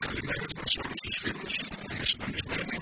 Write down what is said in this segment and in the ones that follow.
Καλημέρες μας όλους τους φίλους. Είναι συντονισμένοι.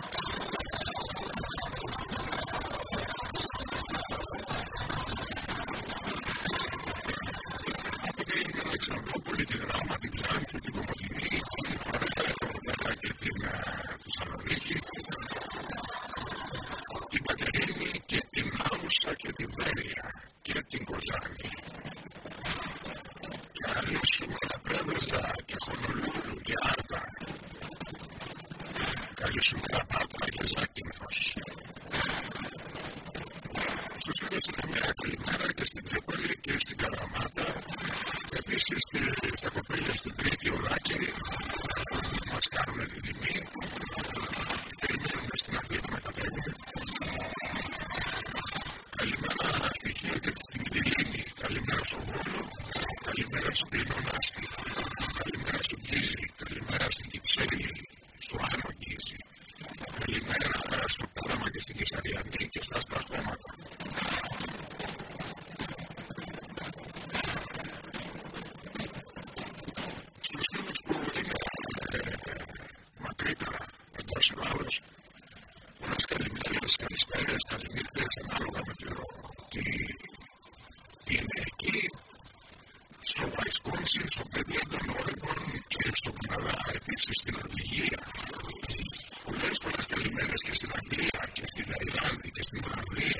Спасибо.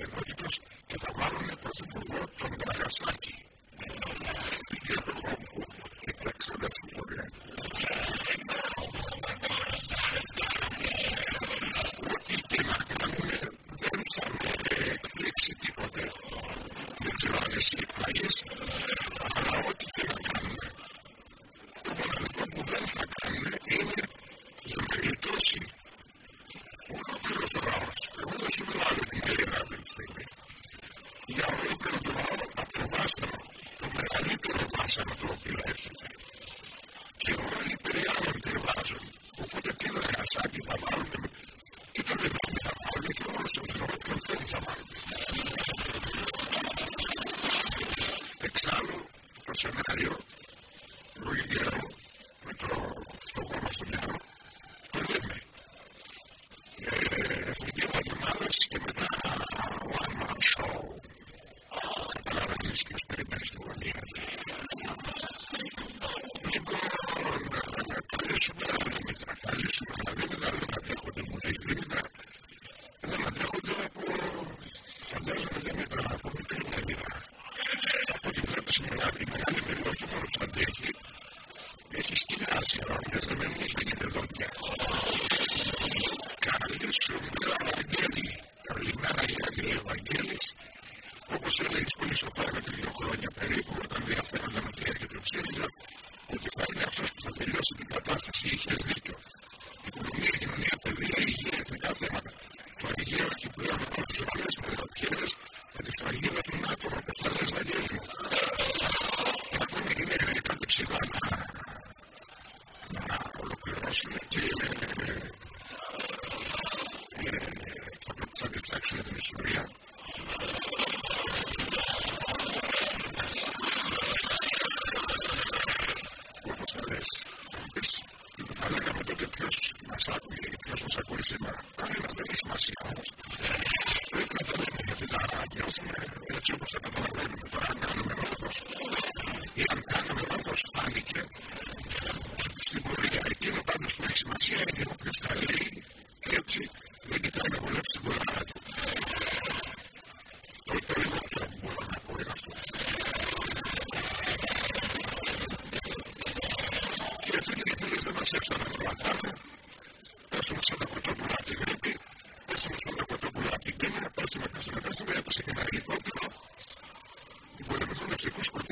actually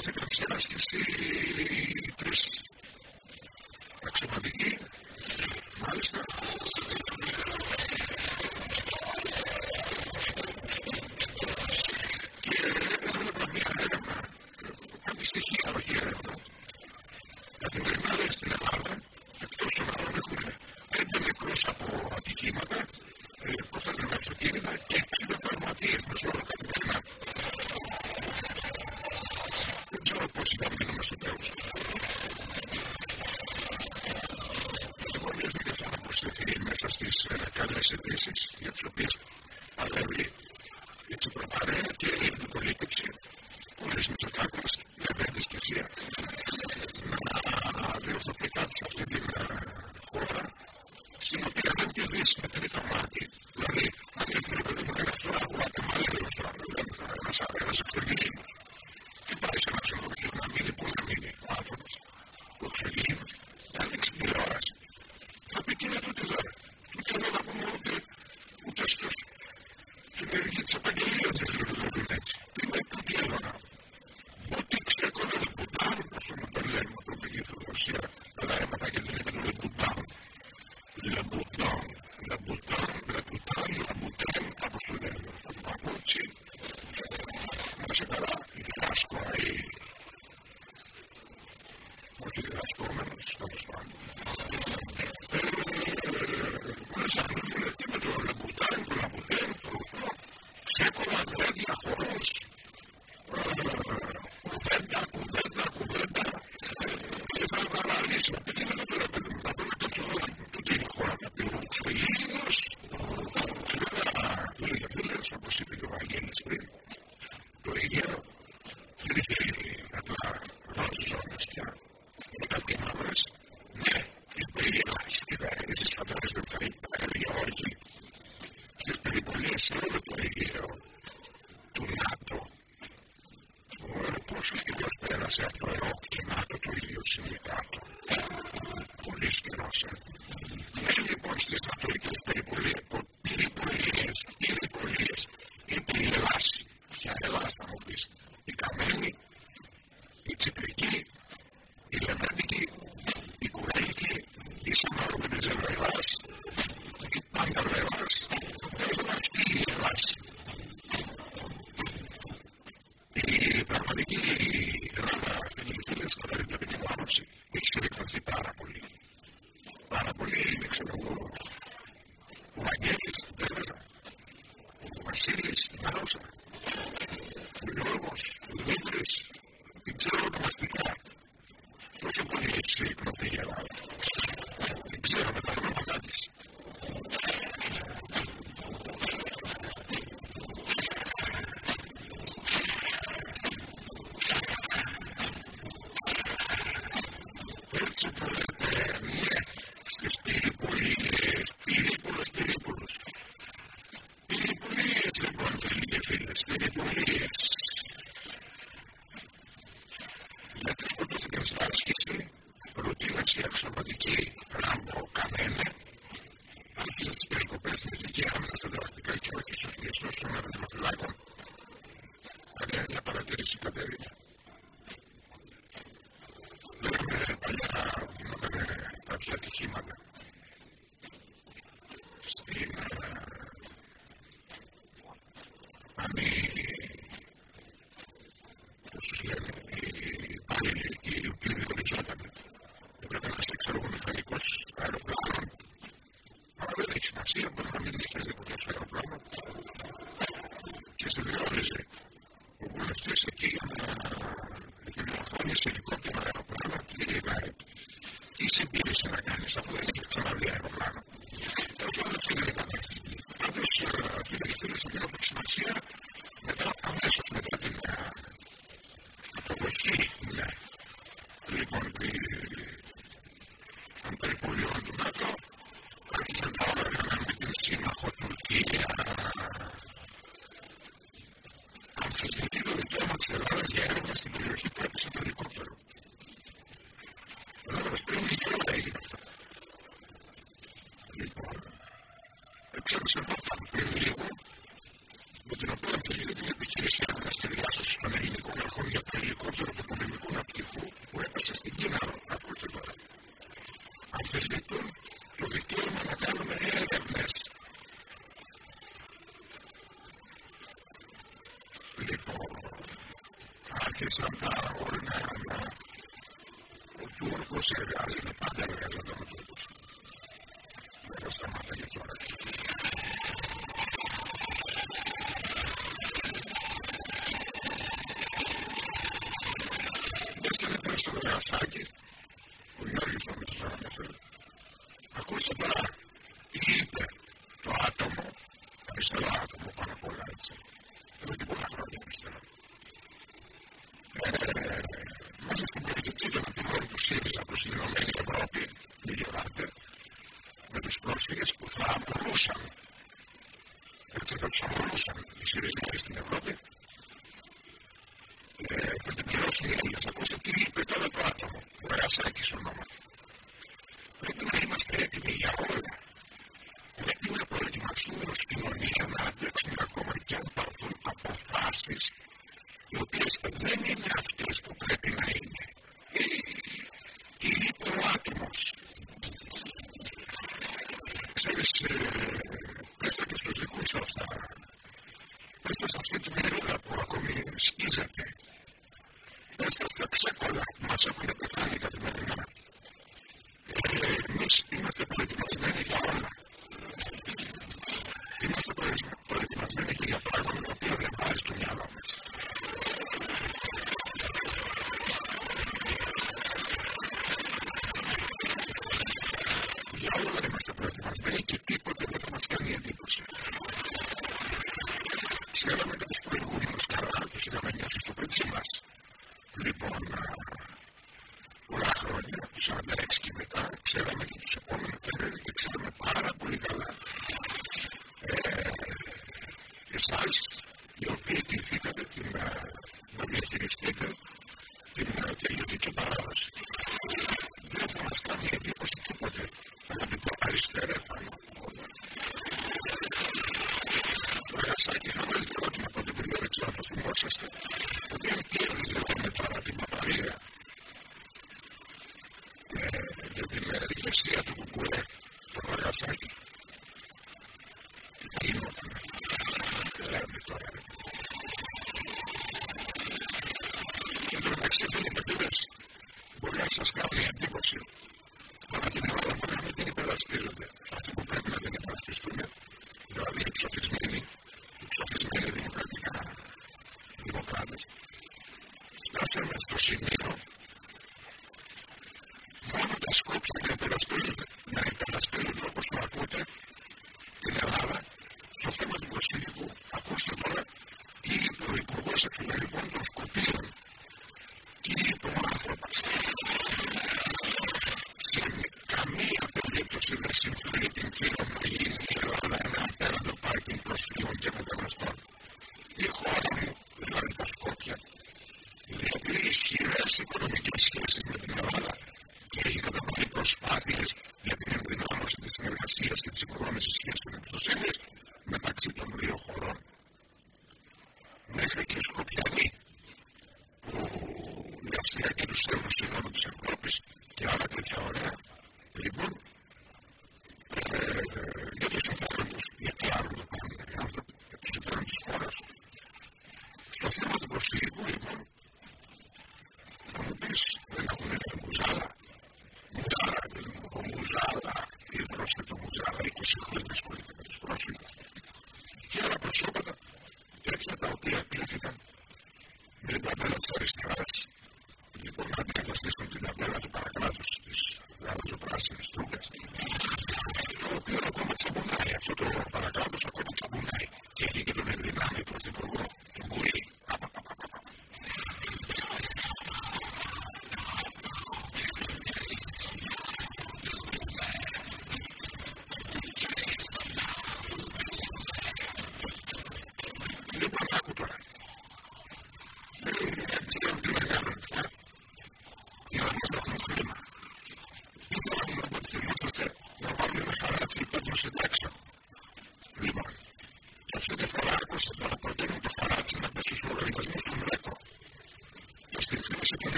σημασία μπορεί να μην έχει δικό του Μπορείς να κάνεις αυτό δεν σαν τα ορεινά. Ο Τούρκος εργάζεται, πάντα εργάζεται με Όλοι είμαστε πρόκειμα. Δεν έχει τίποτα. για την ενδυνάμωση της συνεργασίας και της σχέση με τους Έλληνε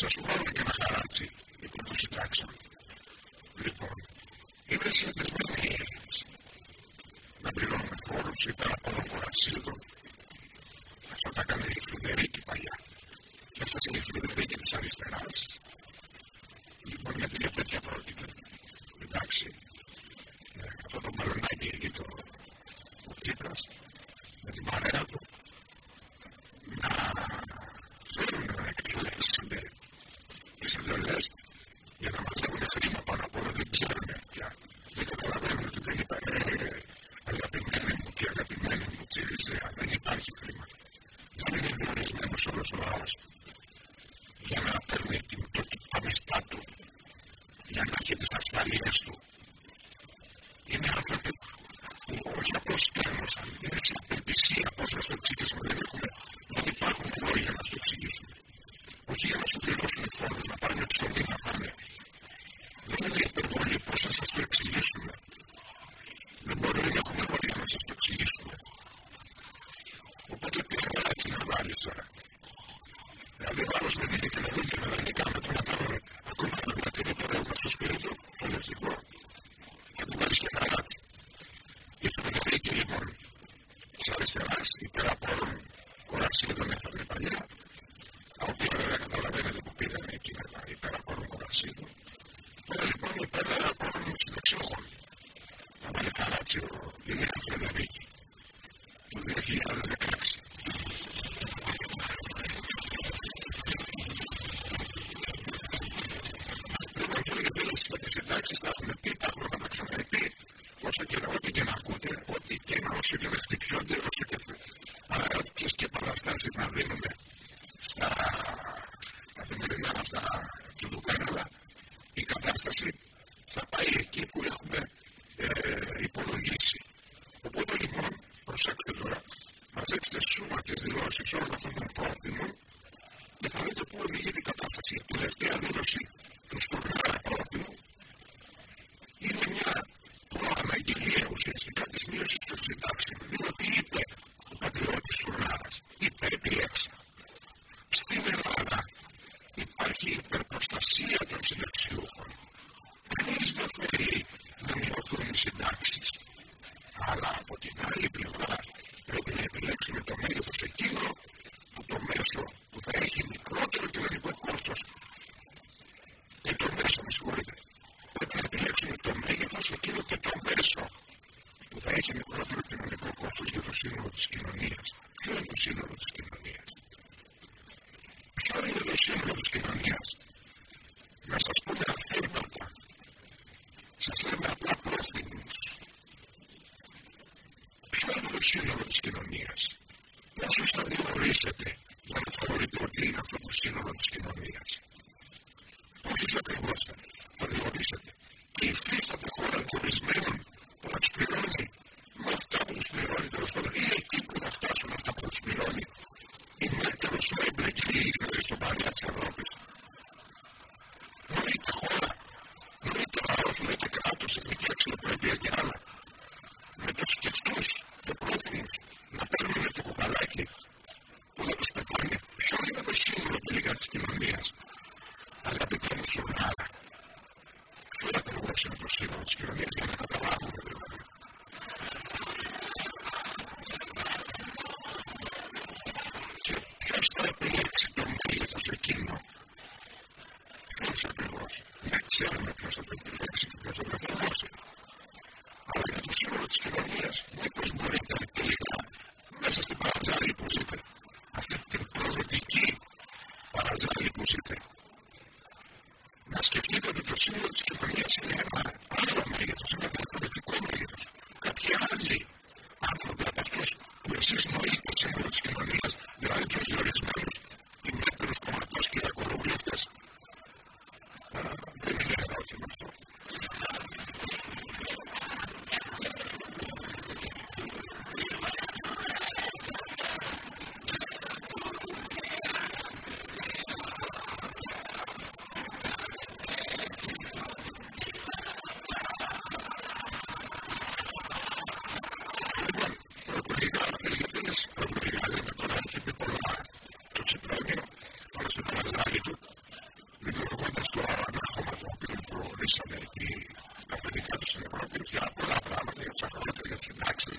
θα σου βάλουν και ένα χαράτσι. Λοιπόν, το συντάξαμε. Λοιπόν, είναι συνηθισμένοι οι Έλληνε να πληρώνουν φόρους ή παραπάνω κορασίδων. Αυτά τα έκανε η Φρυδερίκη παλιά. Και αυτέ είναι η Φρυδερίκη της αριστεράς αριστερά υπέρ από όλων κορασίων των έφερνε παλιά, τα οποία βέβαια καταλαβαίνετε που πήραν εκεί μετά υπέρ από όλων κορασίων. Τώρα λοιπόν υπέρ από έχει μικρότερο κοινωνικό κόστος για το σύνολο της κοινωνίας. Ποιο είναι το σύνολο της κοινωνίας; Ποιο είναι το σύνολο της κοινωνίας; Να σας πω με αυθύρματα. Σας λέμε απλά πρόθυμους. Ποιο είναι το σύνολο της κοινωνίας; Πόσου θα διορίσετε; να δίνει πολλά πράγματα για τους αγρότε, για τις συντάξεις,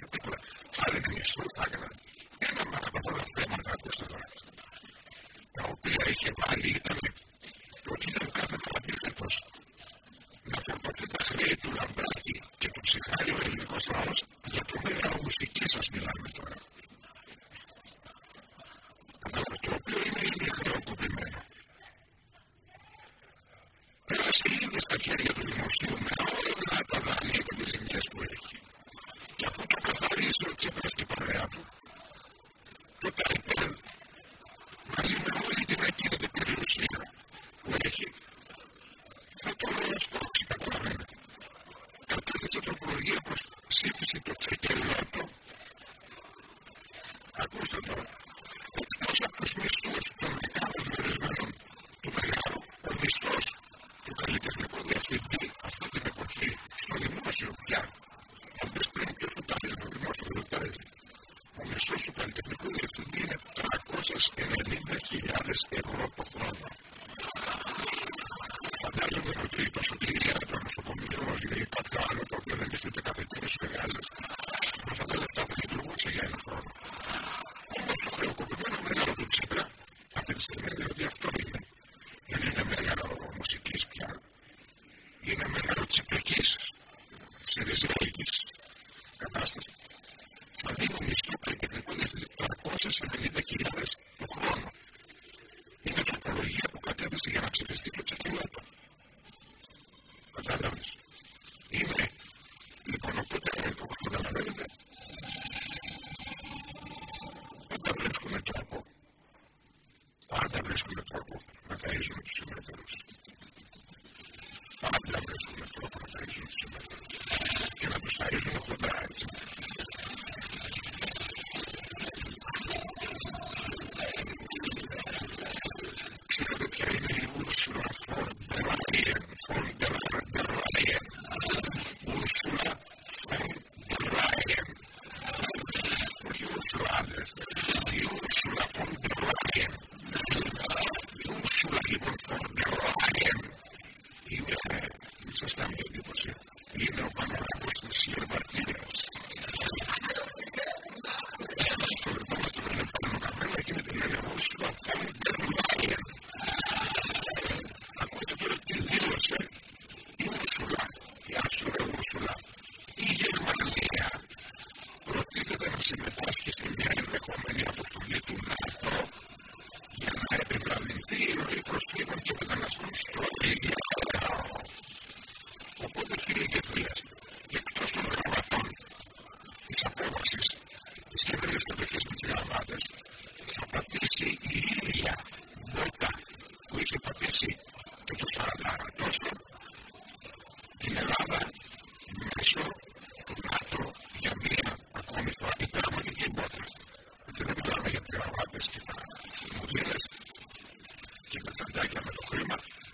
έτσι να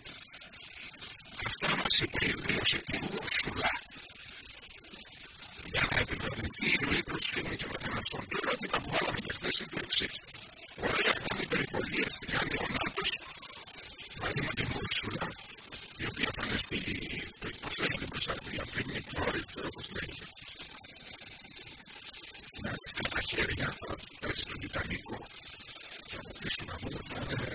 χωνέψουν. Δεν έχουν διάθεση να πουλήσουν αυτή τη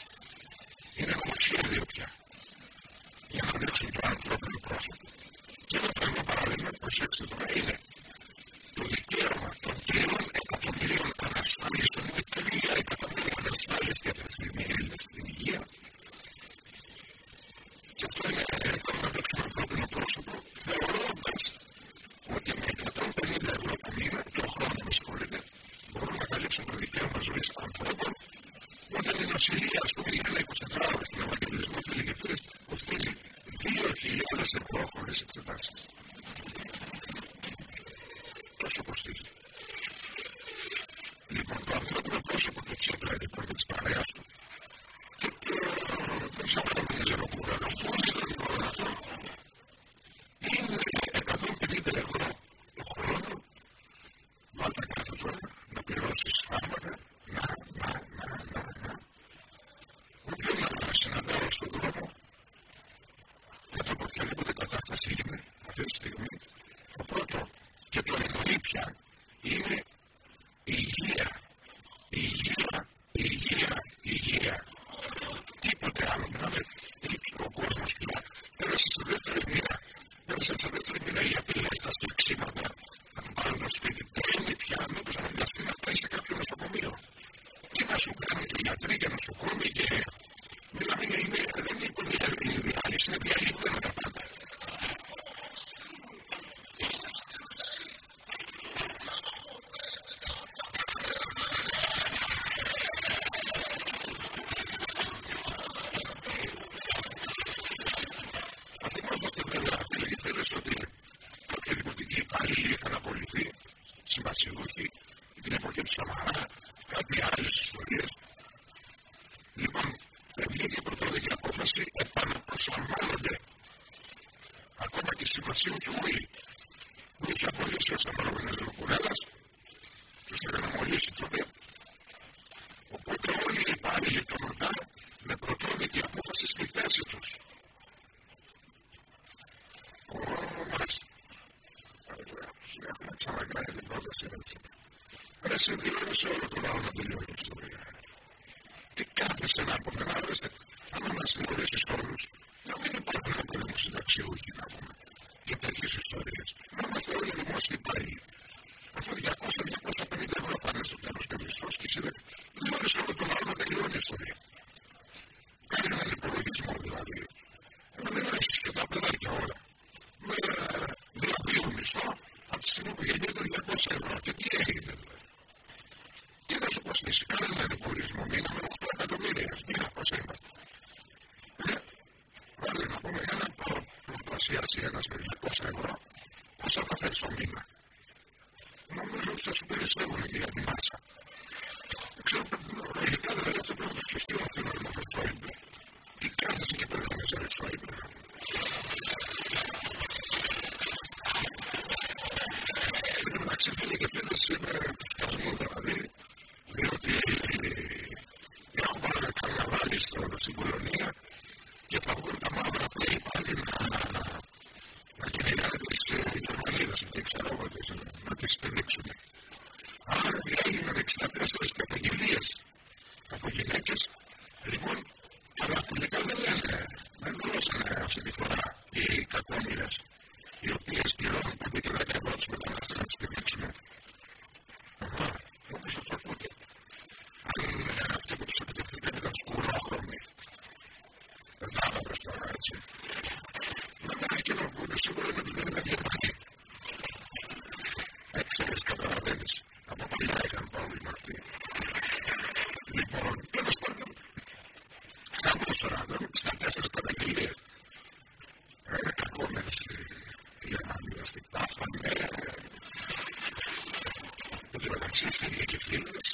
άλλο. Δηλαδή, σου κάνει και η σου και πλησίασει ένα με 200 ευρώ, πόσα θα θέλει το μήνα; Νομίζω ότι θα σου περισσεύουν για την μάσα. Δεν ξέρω Sachen, die gefilmt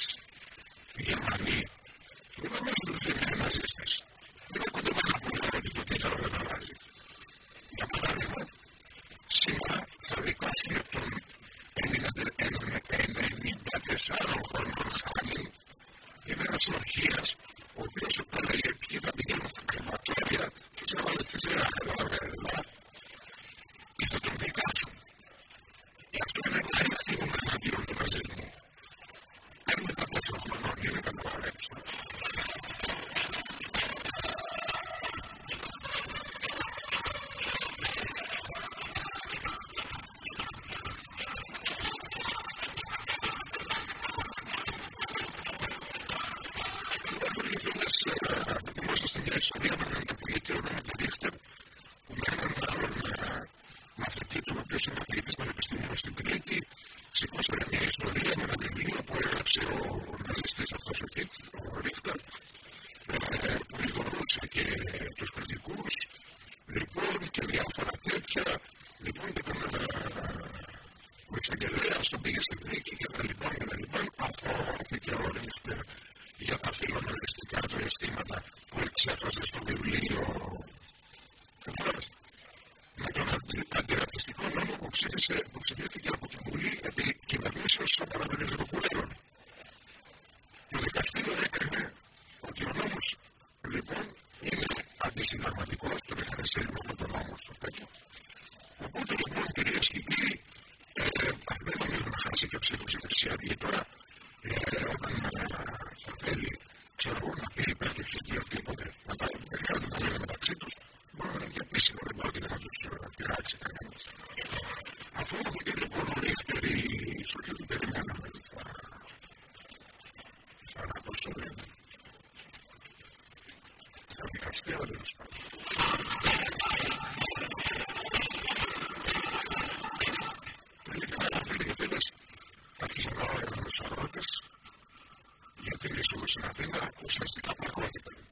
Αθήνα ουσιαστικά πραγματικά.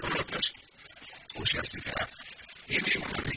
διαδρόμος ουσιαστικά είναι η μόνη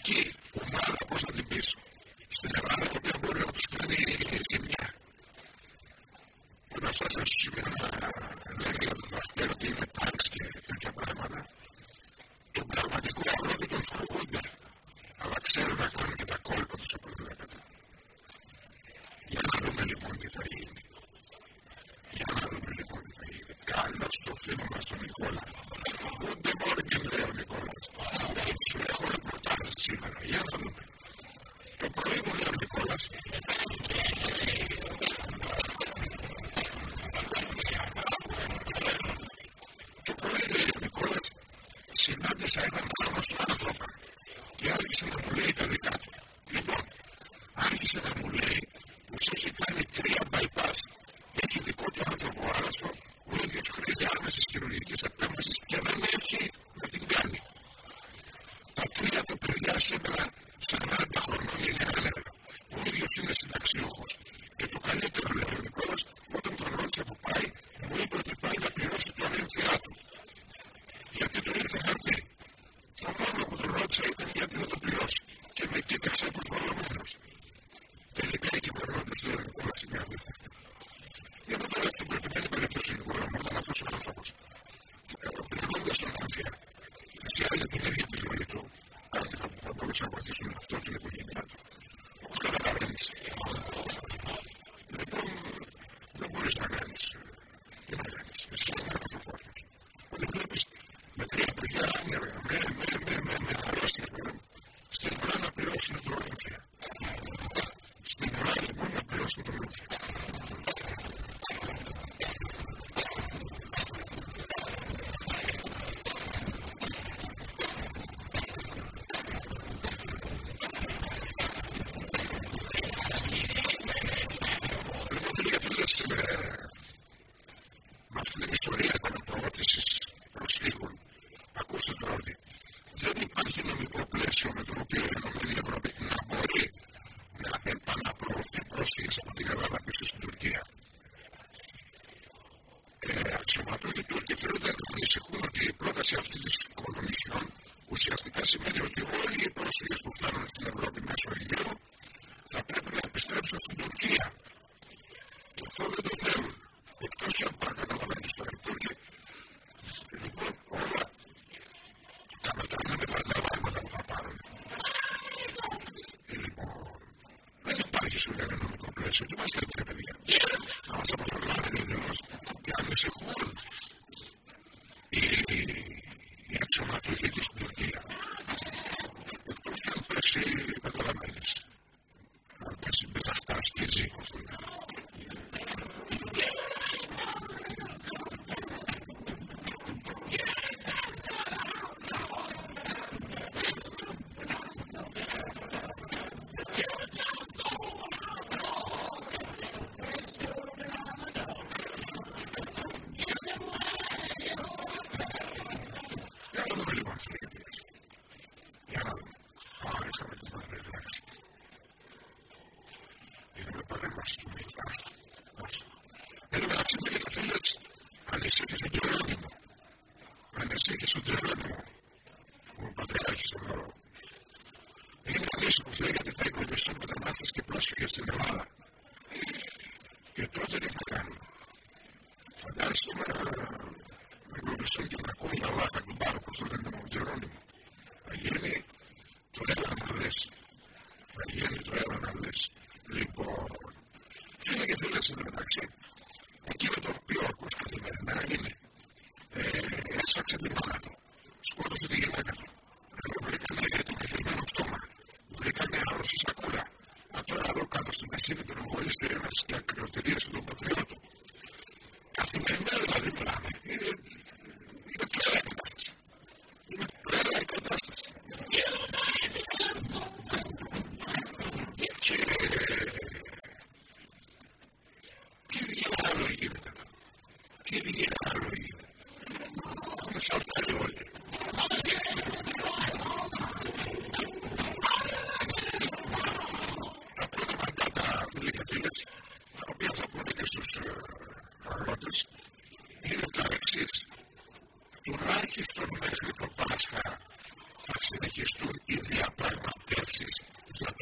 isso de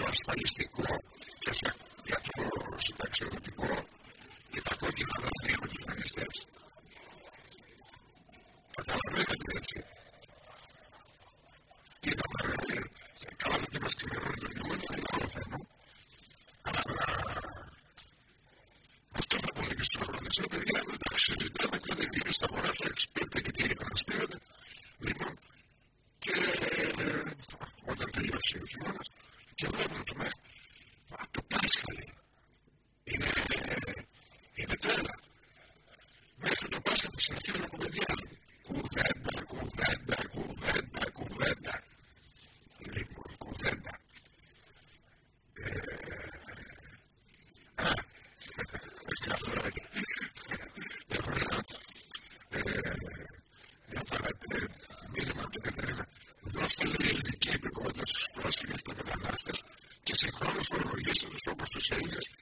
το ασφαλιστικό changes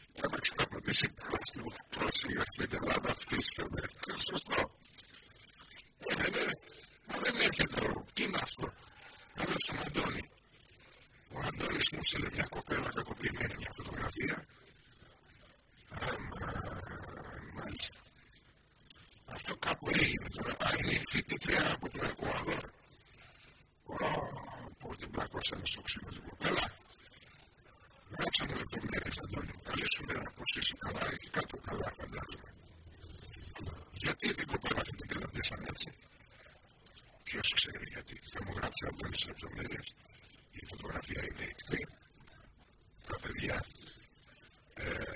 ψήσει καλά ή κάτω καλά, φαντάζομαι. Γιατί δεν κοπέλασαν την καταντήσαν έτσι. Ποιο ξέρει γιατί. Θα μου γράψει από όλες τις λεπτομέρειες. Η φωτογραφία είναι εκτρή. Τα παιδιά ε,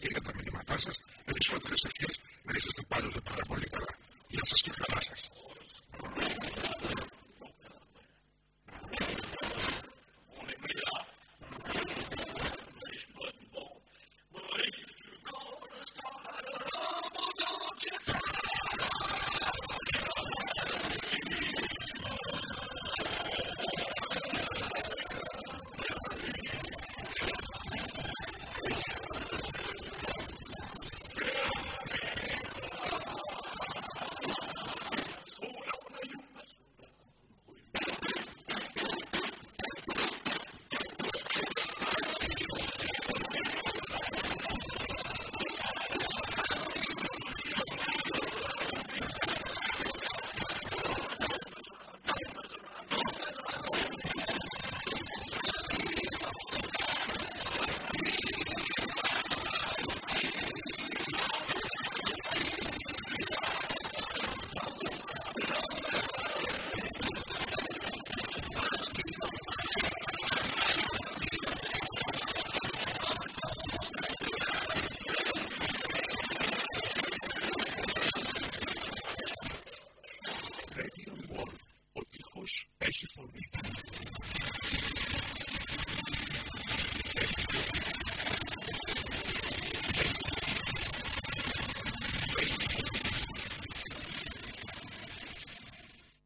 και για τα μηνύματά σας περισσότερες ευχές